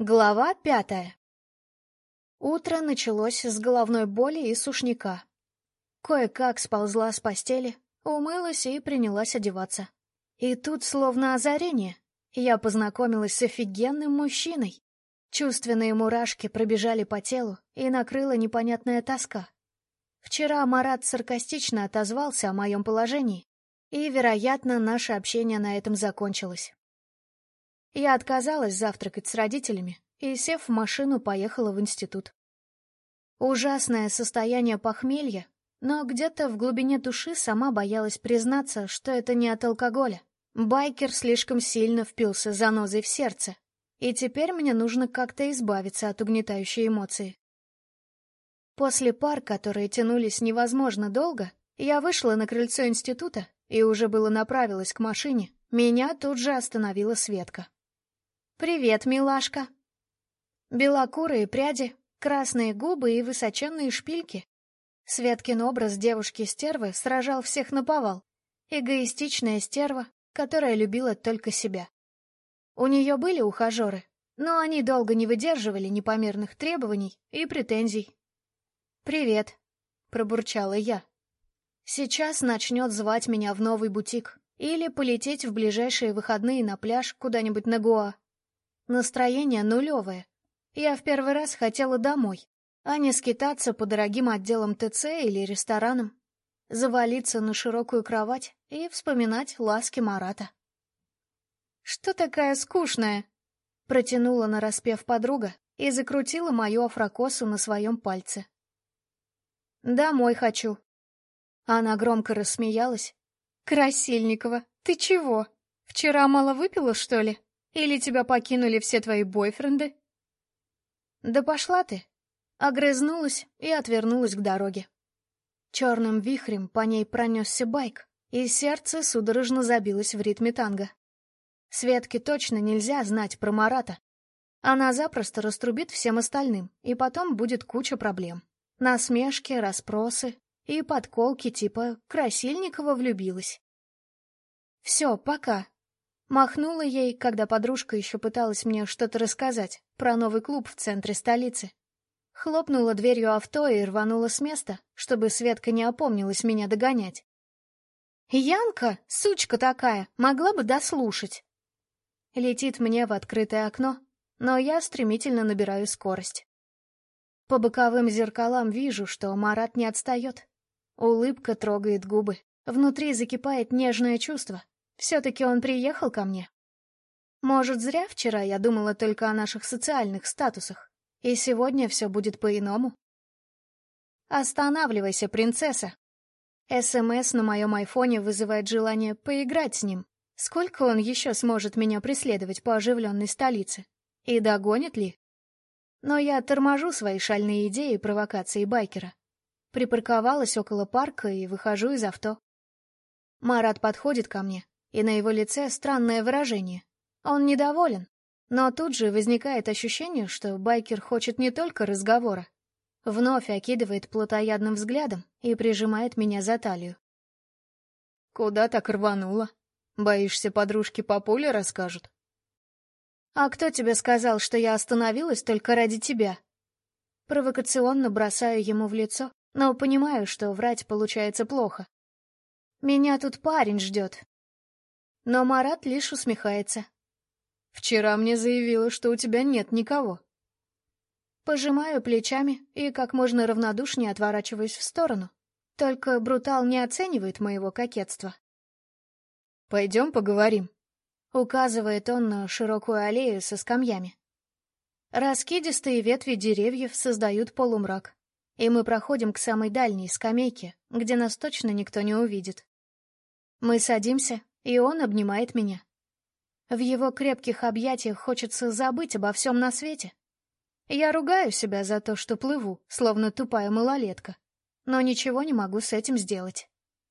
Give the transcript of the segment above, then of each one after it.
Глава пятая. Утро началось с головной боли и сушняка. Кое-как сползла с постели, умылась и принялась одеваться. И тут, словно озарение, я познакомилась с офигенным мужчиной. Чувственные мурашки пробежали по телу, и накрыла непонятная тоска. Вчера Марат саркастично отозвался о моем положении, и, вероятно, наше общение на этом закончилось. Я отказалась завтракать с родителями и, сев в машину, поехала в институт. Ужасное состояние похмелья, но где-то в глубине души сама боялась признаться, что это не от алкоголя. Байкер слишком сильно впился занозой в сердце, и теперь мне нужно как-то избавиться от угнетающей эмоции. После пар, которые тянулись невозможно долго, я вышла на крыльцо института и уже было направилась к машине, меня тут же остановила Светка. «Привет, милашка!» Белокурые пряди, красные губы и высоченные шпильки. Светкин образ девушки-стервы сражал всех на повал. Эгоистичная стерва, которая любила только себя. У нее были ухажеры, но они долго не выдерживали непомерных требований и претензий. «Привет», — пробурчала я. «Сейчас начнет звать меня в новый бутик или полететь в ближайшие выходные на пляж куда-нибудь на Гоа. Настроение нулевое. Я в первый раз хотела домой, а не скитаться по дорогим отделам ТЦ или ресторанам, завалиться на широкую кровать и вспоминать ласки Марата. «Что такая скучная?» — протянула нараспев подруга и закрутила мою афрокосу на своем пальце. «Домой хочу». Она громко рассмеялась. «Красильникова, ты чего? Вчера мало выпила, что ли?» Или тебя покинули все твои бойфренды?» «Да пошла ты!» Огрызнулась и отвернулась к дороге. Черным вихрем по ней пронесся байк, и сердце судорожно забилось в ритме танго. Светке точно нельзя знать про Марата. Она запросто раструбит всем остальным, и потом будет куча проблем. Насмешки, расспросы и подколки типа «Красильникова влюбилась». «Все, пока», Махнула ей, когда подружка еще пыталась мне что-то рассказать про новый клуб в центре столицы. Хлопнула дверью авто и рванула с места, чтобы Светка не опомнилась меня догонять. «Янка, сучка такая, могла бы дослушать!» Летит мне в открытое окно, но я стремительно набираю скорость. По боковым зеркалам вижу, что Марат не отстает. Улыбка трогает губы. Внутри закипает нежное чувство, все-таки он приехал ко мне. Может, зря вчера я думала только о наших социальных статусах, и сегодня все будет по-иному. Останавливайся, принцесса. СМС на моем айфоне вызывает желание поиграть с ним. Сколько он еще сможет меня преследовать по оживленной столице? И догонит ли? Но я торможу свои шальные идеи и провокации байкера. Припарковалась около парка и выхожу из авто. Марат подходит ко мне, и на его лице странное выражение. Он недоволен, но тут же возникает ощущение, что байкер хочет не только разговора. Вновь окидывает плотоядным взглядом и прижимает меня за талию. «Куда так рванула? Боишься, подружки по полю расскажут?» «А кто тебе сказал, что я остановилась только ради тебя?» Провокационно бросаю ему в лицо, но понимаю, что врать получается плохо. «Меня тут парень ждет, но Марат лишь усмехается. «Вчера мне заявила, что у тебя нет никого». Пожимаю плечами и как можно равнодушнее отворачиваюсь в сторону. Только Брутал не оценивает моего кокетства. «Пойдем поговорим», — указывает он на широкую аллею со скамьями. Раскидистые ветви деревьев создают полумрак, и мы проходим к самой дальней скамейке, где нас точно никто не увидит. Мы садимся, и он обнимает меня. В его крепких объятиях хочется забыть обо всем на свете. Я ругаю себя за то, что плыву, словно тупая малолетка, но ничего не могу с этим сделать.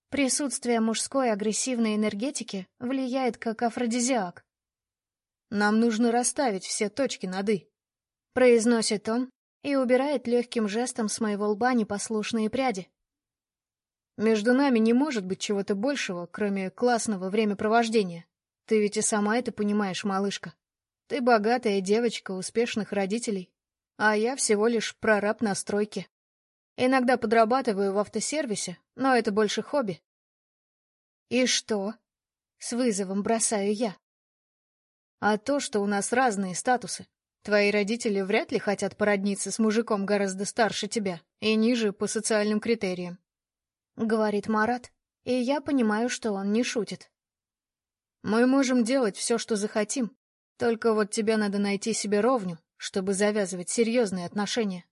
Присутствие мужской агрессивной энергетики влияет как афродизиак. «Нам нужно расставить все точки над «и», — произносит он и убирает легким жестом с моего лба непослушные пряди. Между нами не может быть чего-то большего, кроме классного времяпровождения. Ты ведь и сама это понимаешь, малышка. Ты богатая девочка успешных родителей, а я всего лишь прораб на стройке. Иногда подрабатываю в автосервисе, но это больше хобби. И что? С вызовом бросаю я. А то, что у нас разные статусы. Твои родители вряд ли хотят породниться с мужиком гораздо старше тебя и ниже по социальным критериям. Говорит Марат, и я понимаю, что он не шутит. Мы можем делать все, что захотим, только вот тебе надо найти себе ровню, чтобы завязывать серьезные отношения.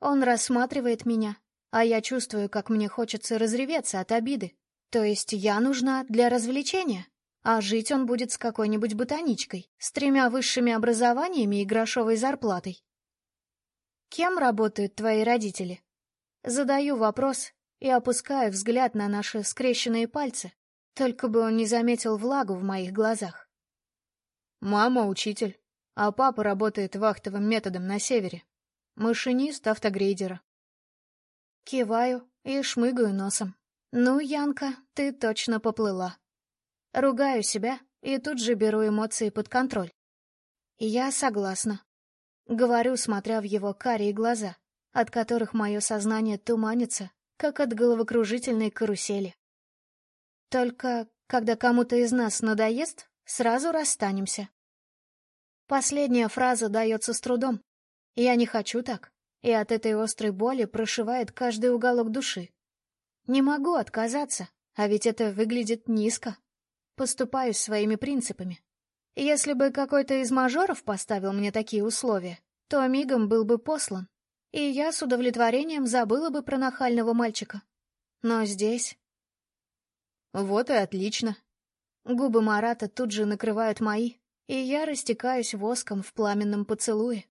Он рассматривает меня, а я чувствую, как мне хочется разреветься от обиды. То есть я нужна для развлечения, а жить он будет с какой-нибудь ботаничкой, с тремя высшими образованиями и грошовой зарплатой. Кем работают твои родители? Задаю вопрос и опускаю взгляд на наши скрещенные пальцы, только бы он не заметил влагу в моих глазах. Мама — учитель, а папа работает вахтовым методом на севере. Машинист автогрейдера. Киваю и шмыгаю носом. Ну, Янка, ты точно поплыла. Ругаю себя и тут же беру эмоции под контроль. Я согласна. Говорю, смотря в его карие глаза, от которых мое сознание туманится, как от головокружительной карусели. Только когда кому-то из нас надоест, Сразу расстанемся. Последняя фраза дается с трудом. Я не хочу так, и от этой острой боли прошивает каждый уголок души. Не могу отказаться, а ведь это выглядит низко. Поступаю своими принципами. Если бы какой-то из мажоров поставил мне такие условия, то мигом был бы послан, и я с удовлетворением забыла бы про нахального мальчика. Но здесь... Вот и отлично. Губы Марата тут же накрывают мои, и я растекаюсь воском в пламенном поцелуе.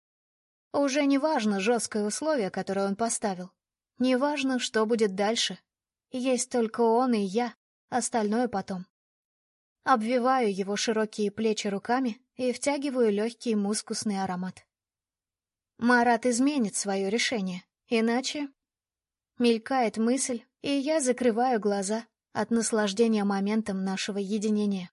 Уже не важно жесткое условие, которое он поставил. Не важно, что будет дальше. Есть только он и я, остальное потом. Обвиваю его широкие плечи руками и втягиваю легкий мускусный аромат. Марат изменит свое решение, иначе... Мелькает мысль, и я закрываю глаза, от наслаждения моментом нашего единения.